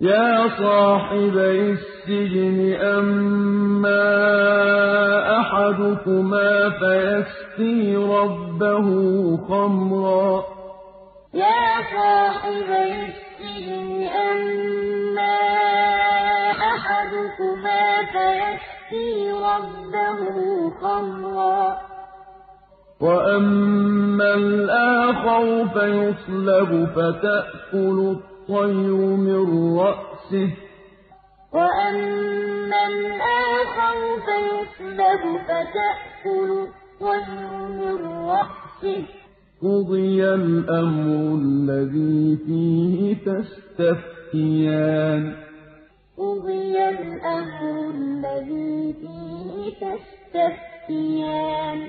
يَا صَاحِبَيِ السِّجْنِ أَمَّا أَحَدُكُمَا فَيَسْقِي رَبَّهُ خَمْرًا ۖ. وَأَمَّا الْآخَرُ فَيُصْلَبُ فَتَأْكُلُ الطَّيْرُ مِن رَّأْسِهِ ۚ قُضِيَ الْأَمْرُ الَّذِي فِيهِ تَسْتَفْتِيَانِ وَأَمَّا الْآخَرُ فَيُصْلَبُ فَتَأْكُلُ الطَّيْرُ مِن رَّأْسِهِ ۚ قُضِيَ الْأَمْرُ الَّذِي فِيهِ تَسْتَفْتِيَانِ